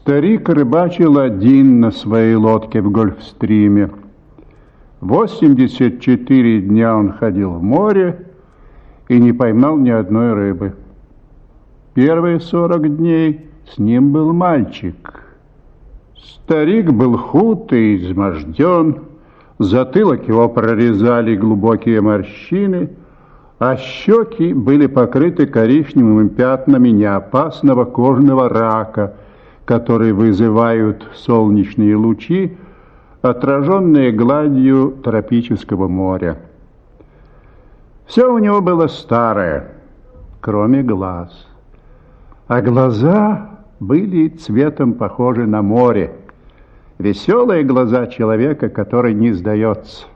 Старик рыбачил один на своей лодке в Гольфстриме. 84 дня он ходил в море и не поймал ни одной рыбы. Первые 40 дней с ним был мальчик. Старик был худ и изможден, затылок его прорезали глубокие морщины, а щеки были покрыты коричневыми пятнами неопасного кожного рака, которые вызывают солнечные лучи, отраженные гладью тропического моря. Все у него было старое, кроме глаз. А глаза были цветом похожи на море. Веселые глаза человека, который не сдается.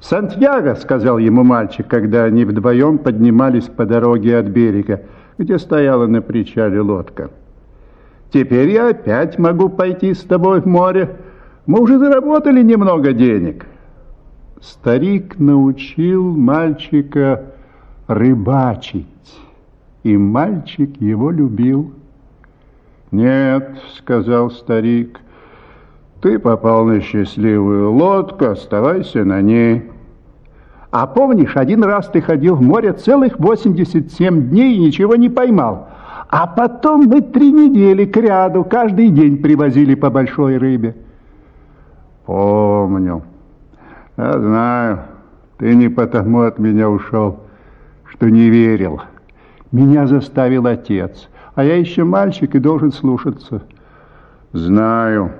«Сантьяго», — сказал ему мальчик, когда они вдвоем поднимались по дороге от берега, где стояла на причале лодка. «Теперь я опять могу пойти с тобой в море. Мы уже заработали немного денег». Старик научил мальчика рыбачить, и мальчик его любил. «Нет», — сказал старик, — «ты попал на счастливую лодку, оставайся на ней». А помнишь, один раз ты ходил в море целых 87 дней и ничего не поймал. А потом мы три недели к ряду каждый день привозили по большой рыбе. Помню. Я знаю, ты не потому от меня ушел, что не верил. Меня заставил отец, а я еще мальчик и должен слушаться. Знаю.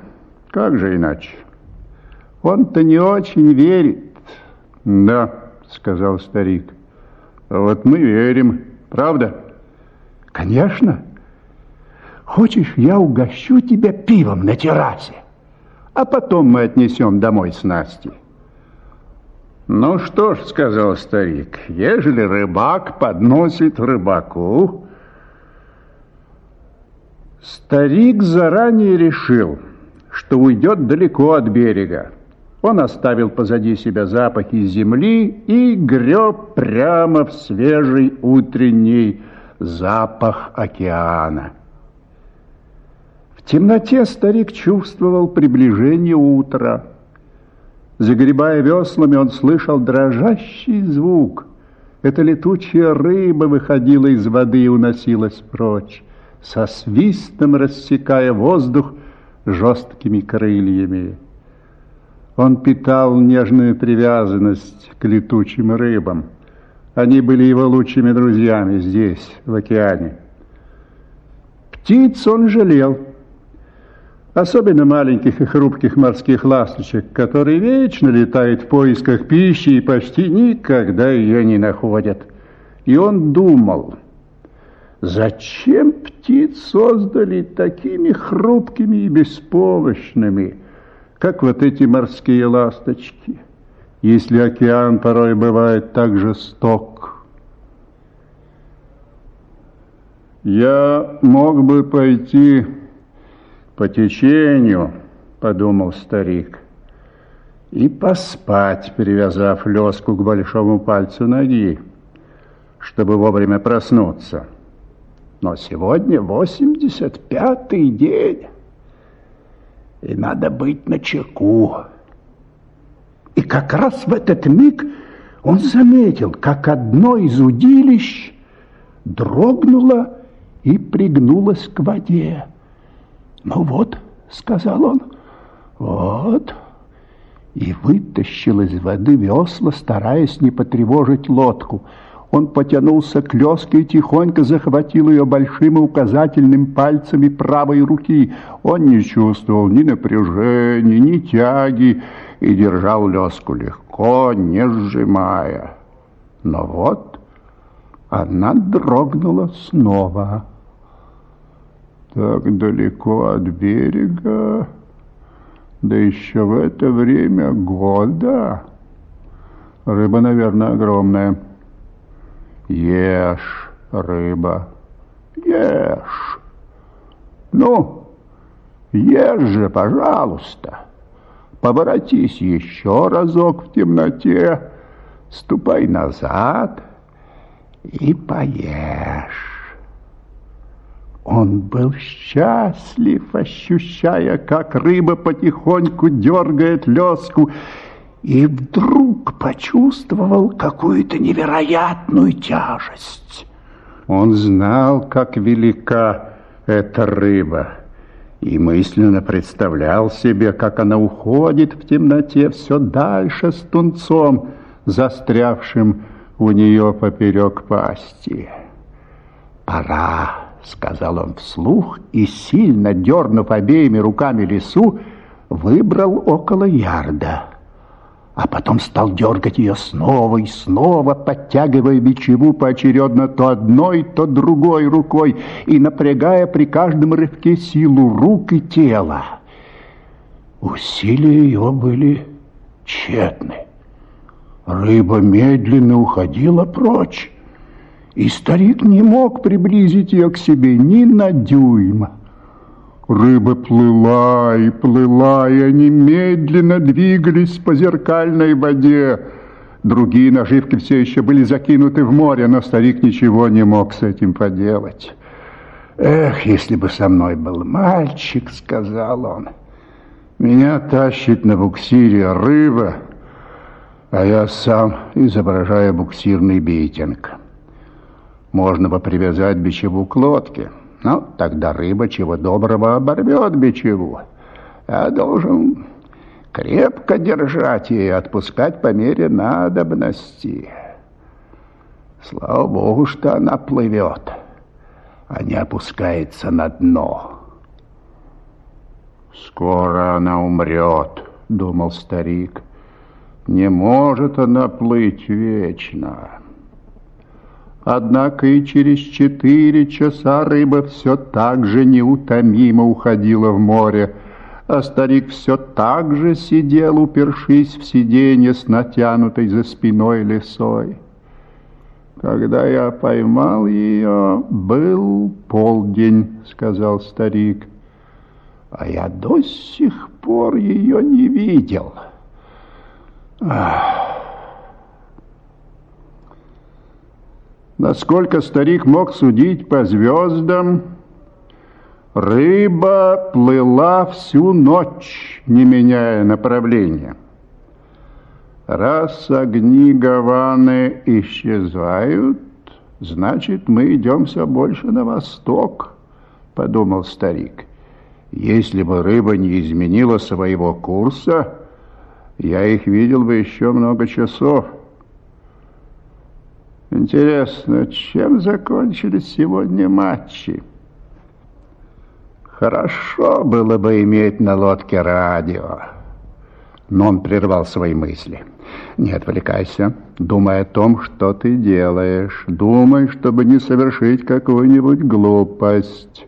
Как же иначе? Он-то не очень верит. Да сказал старик. Вот мы верим, правда? Конечно. Хочешь, я угощу тебя пивом на террасе, а потом мы отнесем домой с Настей. Ну что ж, сказал старик, ежели рыбак подносит рыбаку... Старик заранее решил, что уйдет далеко от берега. Он оставил позади себя запахи земли и греб прямо в свежий утренний запах океана. В темноте старик чувствовал приближение утра. Загребая веслами, он слышал дрожащий звук. Эта летучая рыба выходила из воды и уносилась прочь, со свистом рассекая воздух жесткими крыльями. Он питал нежную привязанность к летучим рыбам. Они были его лучшими друзьями здесь, в океане. Птиц он жалел, особенно маленьких и хрупких морских ласточек, которые вечно летают в поисках пищи и почти никогда ее не находят. И он думал, зачем птиц создали такими хрупкими и беспомощными – как вот эти морские ласточки, если океан порой бывает так жесток. Я мог бы пойти по течению, подумал старик, и поспать, привязав леску к большому пальцу ноги, чтобы вовремя проснуться. Но сегодня восемьдесят пятый день и надо быть на чеку. И как раз в этот миг он заметил, как одно из удилищ дрогнуло и пригнулось к воде. «Ну вот», — сказал он, — «вот», и вытащил из воды весла, стараясь не потревожить лодку — он потянулся к леске и тихонько захватил ее большим и указательным пальцами правой руки. Он не чувствовал ни напряжения, ни тяги и держал леску легко, не сжимая. Но вот она дрогнула снова. Так далеко от берега, да еще в это время года. Рыба, наверное, огромная. Ешь, рыба, ешь. Ну, ешь же, пожалуйста. Поворотись еще разок в темноте, ступай назад и поешь. Он был счастлив, ощущая, как рыба потихоньку дергает леску, и вдруг почувствовал какую-то невероятную тяжесть. Он знал, как велика эта рыба, и мысленно представлял себе, как она уходит в темноте все дальше с тунцом, застрявшим у нее поперек пасти. «Пора!» — сказал он вслух и, сильно дернув обеими руками лесу, выбрал около ярда. А потом стал дергать ее снова и снова, подтягивая бичеву поочередно то одной, то другой рукой и напрягая при каждом рывке силу рук и тела. Усилия его были тщетны. Рыба медленно уходила прочь и старик не мог приблизить ее к себе ни на дюйм. Рыба плыла и плыла, и они медленно двигались по зеркальной воде. Другие наживки все еще были закинуты в море, но старик ничего не мог с этим поделать. «Эх, если бы со мной был мальчик», — сказал он, — «меня тащит на буксире рыба, а я сам изображаю буксирный бейтинг». Можно бы привязать бичеву к лодке. Но тогда рыба чего доброго оборвет бичеву. Я должен крепко держать ее и отпускать по мере надобности. Слава Богу, что она плывет, а не опускается на дно. «Скоро она умрет», — думал старик. «Не может она плыть вечно». Однако и через четыре часа рыба все так же неутомимо уходила в море, а старик все так же сидел, упершись в сиденье с натянутой за спиной лесой. Когда я поймал ее, был полдень, сказал старик, а я до сих пор ее не видел. Ах! Насколько старик мог судить по звездам, рыба плыла всю ночь, не меняя направления. Раз огни Гаваны исчезают, значит, мы идем все больше на восток, подумал старик. Если бы рыба не изменила своего курса, я их видел бы еще много часов. Интересно, чем закончились сегодня матчи? Хорошо было бы иметь на лодке радио. Но он прервал свои мысли. Не отвлекайся, думай о том, что ты делаешь. Думай, чтобы не совершить какую-нибудь глупость.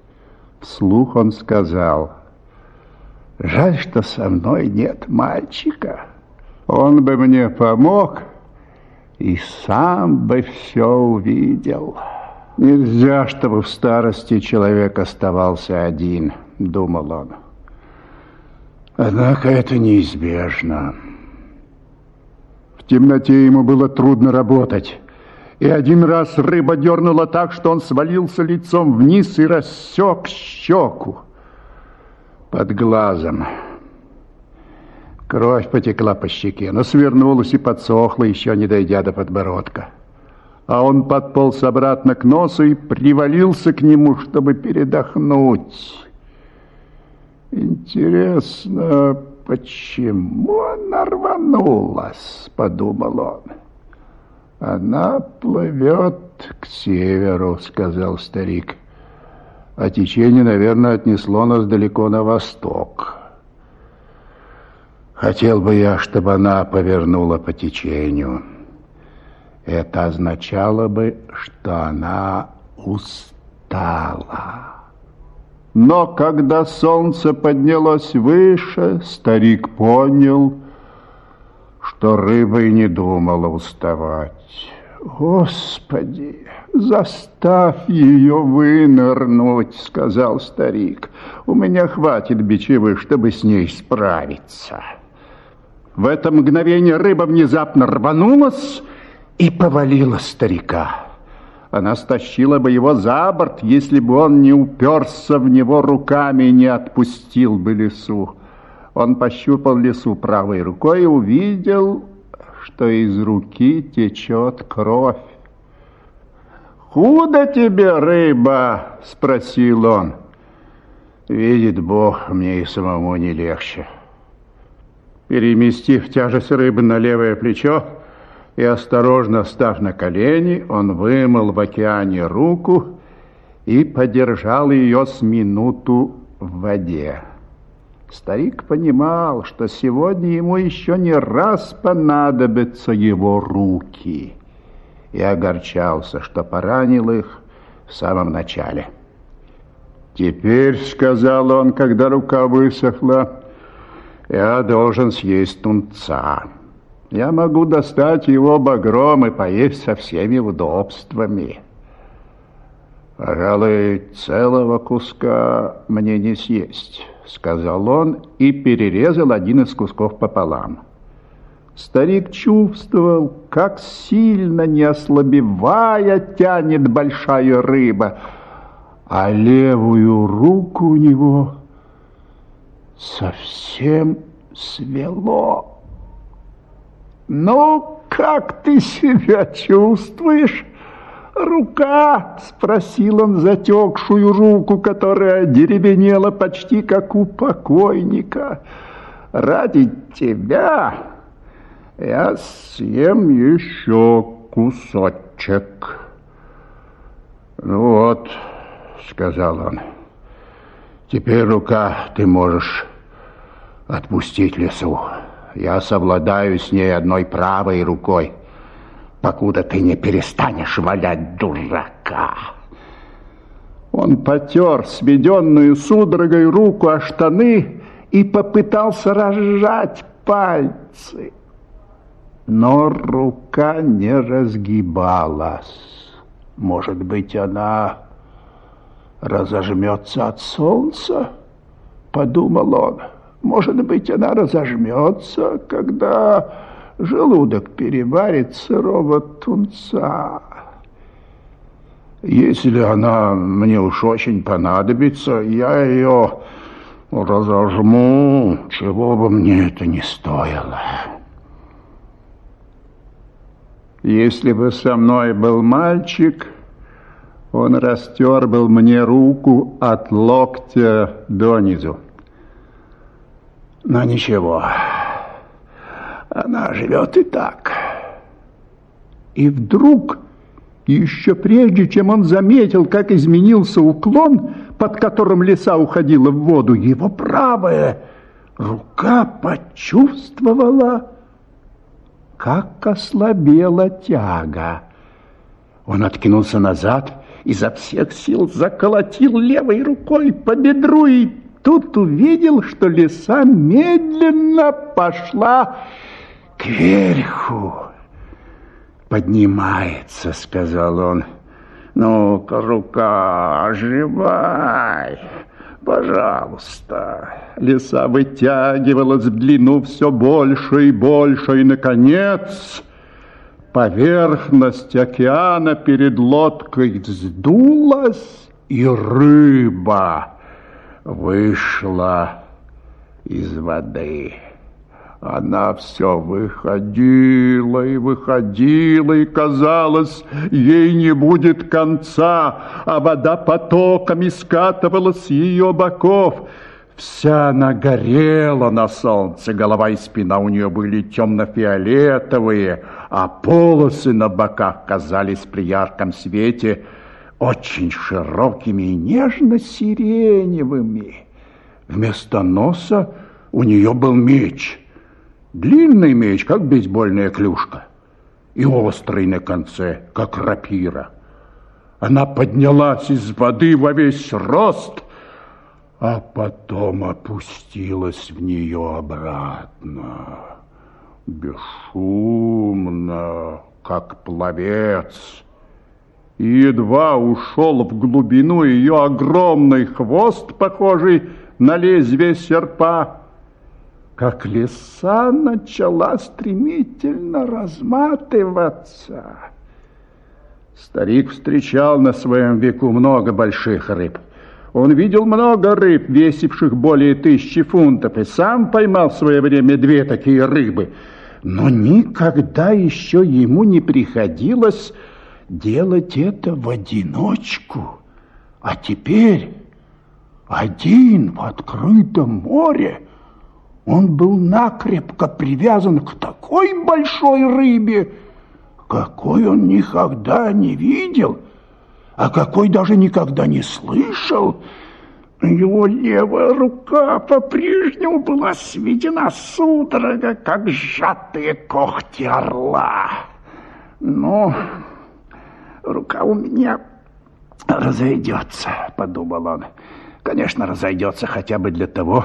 Вслух он сказал. Жаль, что со мной нет мальчика. Он бы мне помог, и сам бы все увидел. Нельзя, чтобы в старости человек оставался один, думал он. Однако это неизбежно. В темноте ему было трудно работать. И один раз рыба дернула так, что он свалился лицом вниз и рассек щеку под глазом. Кровь потекла по щеке, но свернулась и подсохла, еще не дойдя до подбородка. А он подполз обратно к носу и привалился к нему, чтобы передохнуть. Интересно, почему она рванулась, подумал он. Она плывет к северу, сказал старик. А течение, наверное, отнесло нас далеко на восток. Хотел бы я, чтобы она повернула по течению. Это означало бы, что она устала. Но когда солнце поднялось выше, старик понял, что рыба и не думала уставать. «Господи, заставь ее вынырнуть», — сказал старик. «У меня хватит бичевых, чтобы с ней справиться». В это мгновение рыба внезапно рванулась и повалила старика. Она стащила бы его за борт, если бы он не уперся в него руками и не отпустил бы лесу. Он пощупал лесу правой рукой и увидел, что из руки течет кровь. «Худо тебе, рыба?» — спросил он. «Видит Бог, мне и самому не легче». Переместив тяжесть рыбы на левое плечо и осторожно став на колени, он вымыл в океане руку и подержал ее с минуту в воде. Старик понимал, что сегодня ему еще не раз понадобятся его руки, и огорчался, что поранил их в самом начале. «Теперь, — сказал он, когда рука высохла, — я должен съесть тунца. Я могу достать его багром и поесть со всеми удобствами. Пожалуй, целого куска мне не съесть». — сказал он и перерезал один из кусков пополам. Старик чувствовал, как сильно, не ослабевая, тянет большая рыба, а левую руку у него совсем свело. «Ну, как ты себя чувствуешь?» «Рука?» — спросил он затекшую руку, которая деревенела почти как у покойника. «Ради тебя я съем еще кусочек». «Ну вот», — сказал он, — «теперь, рука, ты можешь отпустить лесу. Я совладаю с ней одной правой рукой» покуда ты не перестанешь валять дурака. Он потер сведенную судорогой руку о штаны и попытался разжать пальцы. Но рука не разгибалась. Может быть, она разожмется от солнца? Подумал он. Может быть, она разожмется, когда желудок переварит сырого тунца. Если она мне уж очень понадобится, я ее разожму, чего бы мне это ни стоило. Если бы со мной был мальчик, он растер был мне руку от локтя до низу. Но ничего. Она живет и так. И вдруг, еще прежде, чем он заметил, как изменился уклон, под которым леса уходила в воду, его правая рука почувствовала, как ослабела тяга. Он откинулся назад, изо всех сил заколотил левой рукой по бедру и тут увидел, что леса медленно пошла кверху поднимается, сказал он. Ну-ка, рука, оживай, пожалуйста. Лиса вытягивалась в длину все больше и больше, и, наконец, поверхность океана перед лодкой вздулась, и рыба вышла из воды. Она все выходила и выходила, и казалось, ей не будет конца, а вода потоками скатывалась с ее боков. Вся она горела на солнце, голова и спина у нее были темно-фиолетовые, а полосы на боках казались при ярком свете очень широкими и нежно-сиреневыми. Вместо носа у нее был меч — Длинный меч, как бейсбольная клюшка, и острый на конце, как рапира. Она поднялась из воды во весь рост, а потом опустилась в нее обратно, бесшумно, как пловец. И едва ушел в глубину ее огромный хвост, похожий на лезвие серпа, как леса начала стремительно разматываться. Старик встречал на своем веку много больших рыб. Он видел много рыб, весивших более тысячи фунтов, и сам поймал в свое время две такие рыбы. Но никогда еще ему не приходилось делать это в одиночку. А теперь один в открытом море он был накрепко привязан к такой большой рыбе, какой он никогда не видел, а какой даже никогда не слышал. Его левая рука по-прежнему была сведена судорога, как сжатые когти орла. Но рука у меня разойдется, подумал он. Конечно, разойдется хотя бы для того,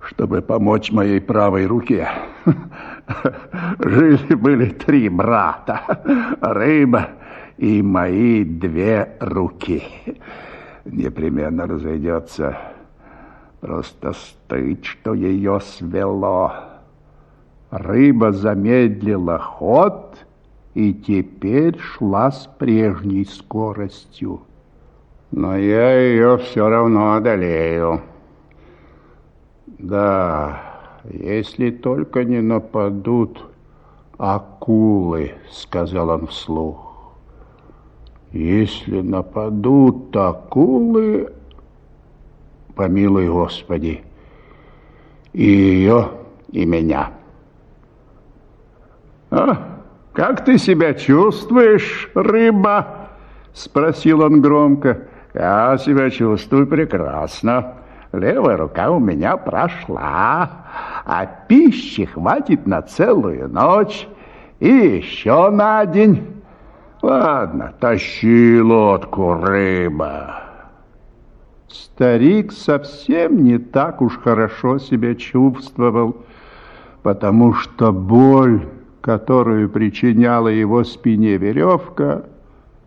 чтобы помочь моей правой руке. Жили-были три брата, рыба и мои две руки. Непременно разойдется. Просто стыд, что ее свело. Рыба замедлила ход и теперь шла с прежней скоростью. Но я ее все равно одолею. Да, если только не нападут акулы, сказал он вслух. Если нападут акулы, помилуй Господи, и ее, и меня. А, как ты себя чувствуешь, рыба? Спросил он громко. Я себя чувствую прекрасно. Левая рука у меня прошла, а пищи хватит на целую ночь и еще на день. Ладно, тащи лодку, рыба. Старик совсем не так уж хорошо себя чувствовал, потому что боль, которую причиняла его спине веревка,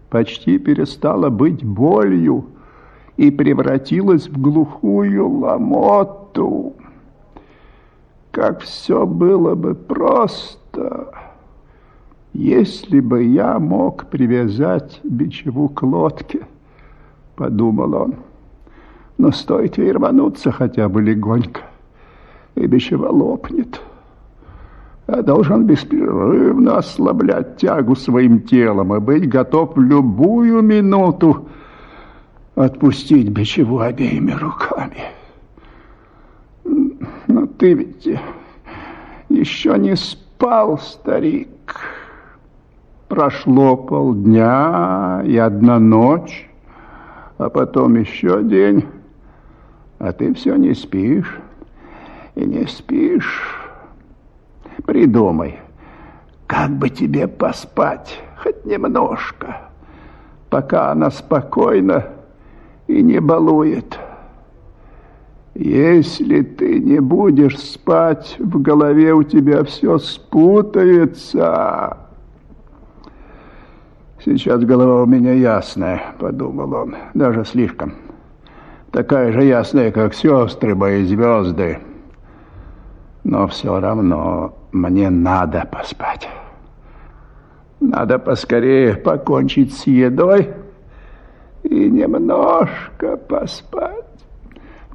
почти перестала быть болью и превратилась в глухую ломоту. Как все было бы просто, если бы я мог привязать бичеву к лодке, подумал он. Но стоит ей рвануться хотя бы легонько, и бичева лопнет. Я должен беспрерывно ослаблять тягу своим телом и быть готов в любую минуту отпустить бичеву обеими руками. Но ты ведь еще не спал, старик. Прошло полдня и одна ночь, а потом еще день, а ты все не спишь и не спишь. Придумай, как бы тебе поспать хоть немножко, пока она спокойна и не балует. Если ты не будешь спать, в голове у тебя все спутается. Сейчас голова у меня ясная, подумал он, даже слишком. Такая же ясная, как сестры мои звезды. Но все равно мне надо поспать. Надо поскорее покончить с едой и немножко поспать.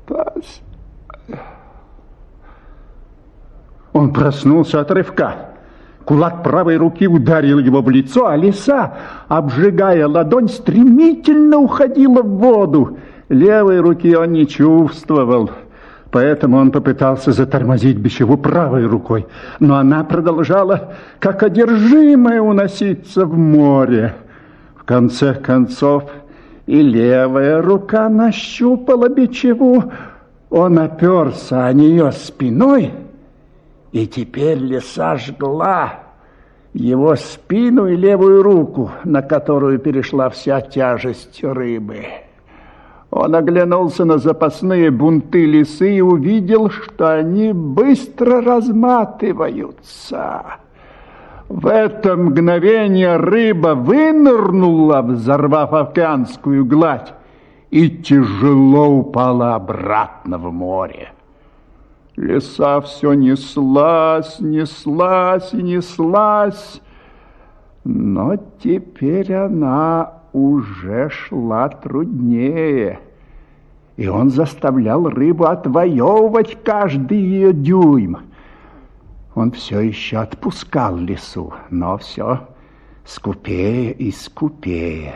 Пос... Он проснулся от рывка. Кулак правой руки ударил его в лицо, а лиса, обжигая ладонь, стремительно уходила в воду. Левой руки он не чувствовал. Поэтому он попытался затормозить бичеву правой рукой, но она продолжала, как одержимая, уноситься в море. В конце концов, и левая рука нащупала бичеву. Он оперся о нее спиной, и теперь лиса жгла его спину и левую руку, на которую перешла вся тяжесть рыбы. Он оглянулся на запасные бунты лисы и увидел, что они быстро разматываются. В это мгновение рыба вынырнула, взорвав океанскую гладь, и тяжело упала обратно в море. Лиса все неслась, неслась и неслась, Но теперь она уже шла труднее, и он заставлял рыбу отвоевывать каждый ее дюйм. Он все еще отпускал лесу, но все скупее и скупее.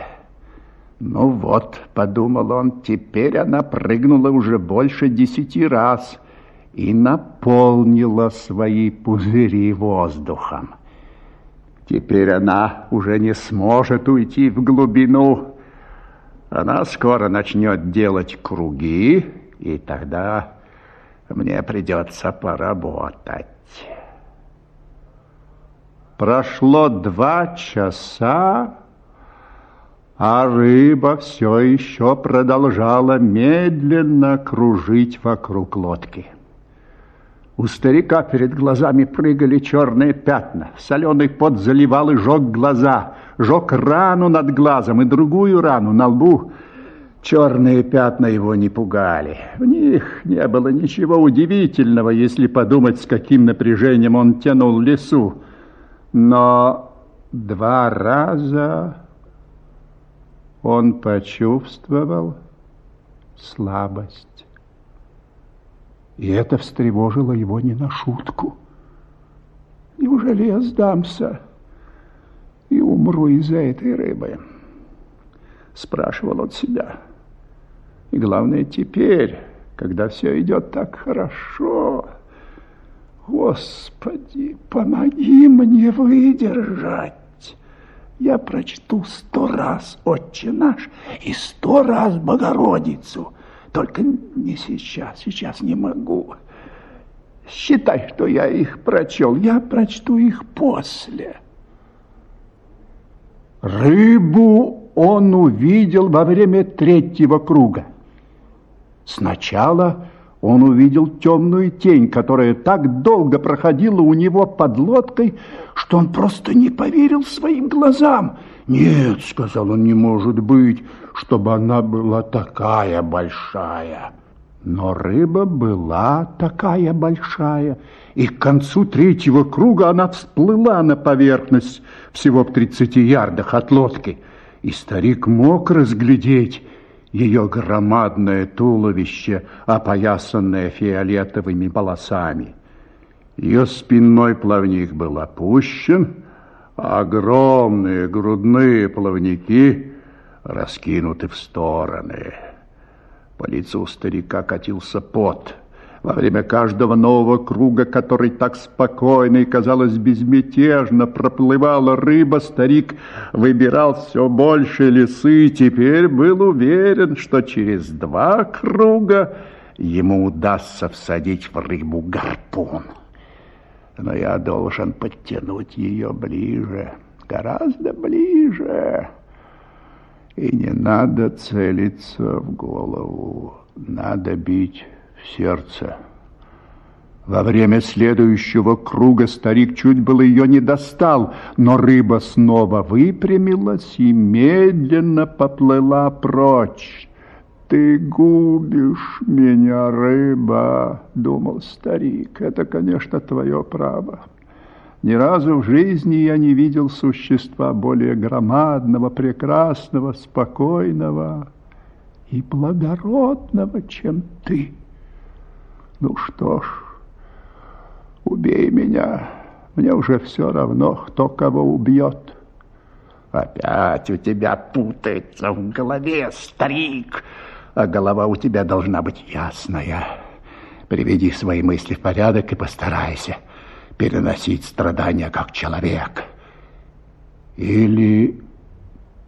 Ну вот, подумал он, теперь она прыгнула уже больше десяти раз и наполнила свои пузыри воздухом. Теперь она уже не сможет уйти в глубину. Она скоро начнет делать круги, и тогда мне придется поработать. Прошло два часа, а рыба все еще продолжала медленно кружить вокруг лодки. У старика перед глазами прыгали черные пятна. Соленый пот заливал и жег глаза, жег рану над глазом и другую рану на лбу. Черные пятна его не пугали. В них не было ничего удивительного, если подумать, с каким напряжением он тянул лесу. Но два раза он почувствовал слабость. И это встревожило его не на шутку. Неужели я сдамся и умру из-за этой рыбы? Спрашивал он себя. И главное, теперь, когда все идет так хорошо, Господи, помоги мне выдержать. Я прочту сто раз «Отче наш» и сто раз «Богородицу». Только не сейчас, сейчас не могу. Считай, что я их прочел. Я прочту их после. Рыбу он увидел во время третьего круга. Сначала он увидел темную тень, которая так долго проходила у него под лодкой, что он просто не поверил своим глазам. «Нет», — сказал он, — «не может быть, чтобы она была такая большая». Но рыба была такая большая, и к концу третьего круга она всплыла на поверхность всего в тридцати ярдах от лодки, и старик мог разглядеть ее громадное туловище, опоясанное фиолетовыми полосами. Ее спинной плавник был опущен, огромные грудные плавники раскинуты в стороны. По лицу старика катился пот – во время каждого нового круга, который так спокойно и, казалось, безмятежно проплывала рыба, старик выбирал все больше лесы и теперь был уверен, что через два круга ему удастся всадить в рыбу гарпун. Но я должен подтянуть ее ближе, гораздо ближе. И не надо целиться в голову, надо бить сердце. Во время следующего круга старик чуть было ее не достал, но рыба снова выпрямилась и медленно поплыла прочь. «Ты губишь меня, рыба», — думал старик. «Это, конечно, твое право. Ни разу в жизни я не видел существа более громадного, прекрасного, спокойного и благородного, чем ты». Ну что ж, убей меня, мне уже все равно, кто кого убьет. Опять у тебя путается в голове, старик, а голова у тебя должна быть ясная. Приведи свои мысли в порядок и постарайся переносить страдания как человек. Или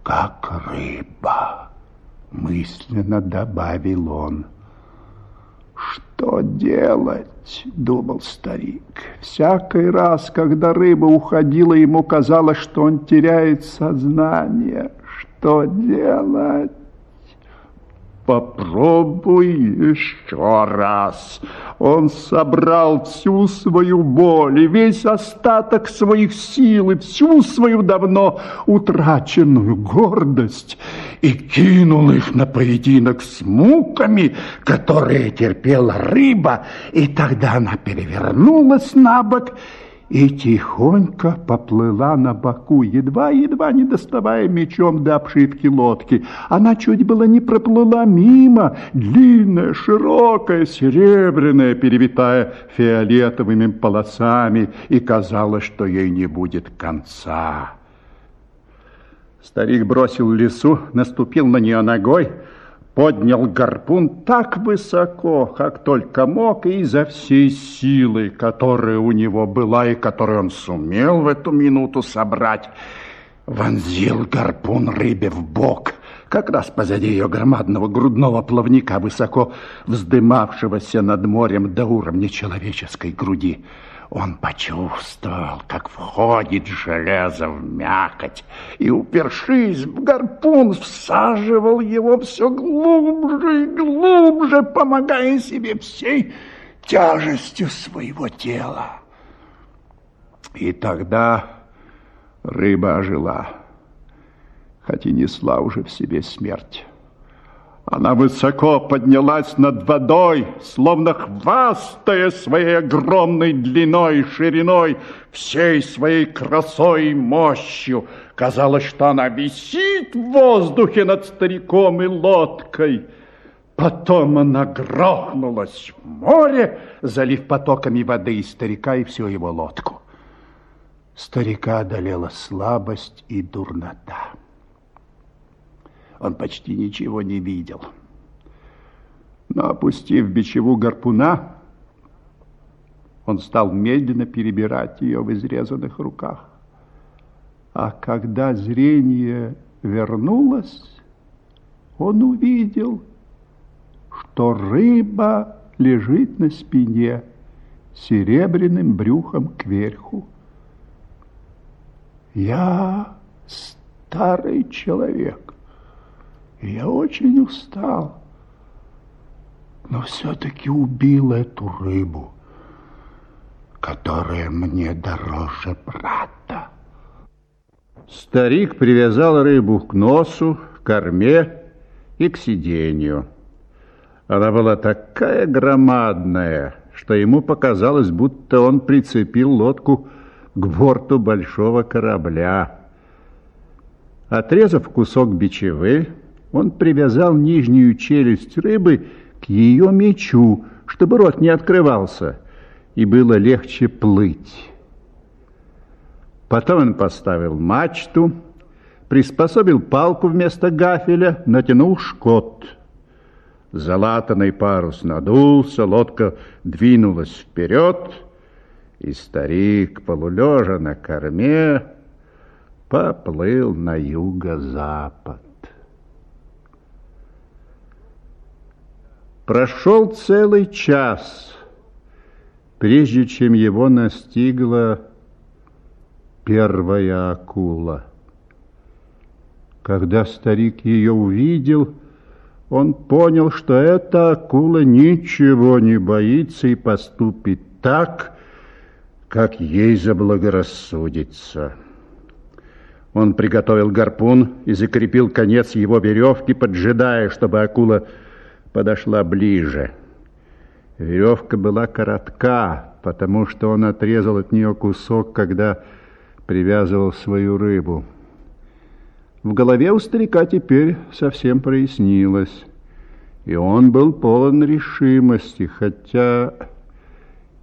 как рыба, мысленно добавил он. «Что делать?» — думал старик. Всякий раз, когда рыба уходила, ему казалось, что он теряет сознание. Что делать? Попробуй еще раз. Он собрал всю свою боль и весь остаток своих сил и всю свою давно утраченную гордость и кинул их на поединок с муками, которые терпела рыба, и тогда она перевернулась на бок и тихонько поплыла на боку, едва-едва не доставая мечом до обшивки лодки. Она чуть было не проплыла мимо, длинная, широкая, серебряная, перевитая фиолетовыми полосами, и казалось, что ей не будет конца. Старик бросил лесу, наступил на нее ногой, поднял гарпун так высоко, как только мог, и изо всей силы, которая у него была и которую он сумел в эту минуту собрать, вонзил гарпун рыбе в бок, как раз позади ее громадного грудного плавника, высоко вздымавшегося над морем до уровня человеческой груди. Он почувствовал, как входит железо в мякоть, и, упершись в гарпун, всаживал его все глубже и глубже, помогая себе всей тяжестью своего тела. И тогда рыба ожила, хоть и несла уже в себе смерть. Она высоко поднялась над водой, словно хвастая своей огромной длиной и шириной, всей своей красой и мощью. Казалось, что она висит в воздухе над стариком и лодкой. Потом она грохнулась в море, залив потоками воды и старика, и всю его лодку. Старика одолела слабость и дурнота он почти ничего не видел. Но, опустив бичеву гарпуна, он стал медленно перебирать ее в изрезанных руках. А когда зрение вернулось, он увидел, что рыба лежит на спине серебряным брюхом кверху. Я старый человек. Я очень устал, но все-таки убил эту рыбу, которая мне дороже брата. Старик привязал рыбу к носу, к корме и к сиденью. Она была такая громадная, что ему показалось, будто он прицепил лодку к борту большого корабля. Отрезав кусок бичевы, он привязал нижнюю челюсть рыбы к ее мечу, чтобы рот не открывался, и было легче плыть. Потом он поставил мачту, приспособил палку вместо гафеля, натянул шкот. Залатанный парус надулся, лодка двинулась вперед, и старик, полулежа на корме, поплыл на юго-запад. Прошел целый час, прежде чем его настигла первая акула. Когда старик ее увидел, он понял, что эта акула ничего не боится и поступит так, как ей заблагорассудится. Он приготовил гарпун и закрепил конец его веревки, поджидая, чтобы акула подошла ближе. Веревка была коротка, потому что он отрезал от нее кусок, когда привязывал свою рыбу. В голове у старика теперь совсем прояснилось, и он был полон решимости, хотя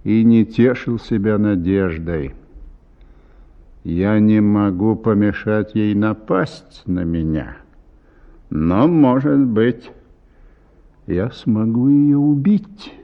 и не тешил себя надеждой. Я не могу помешать ей напасть на меня, но, может быть, я смогу ее убить».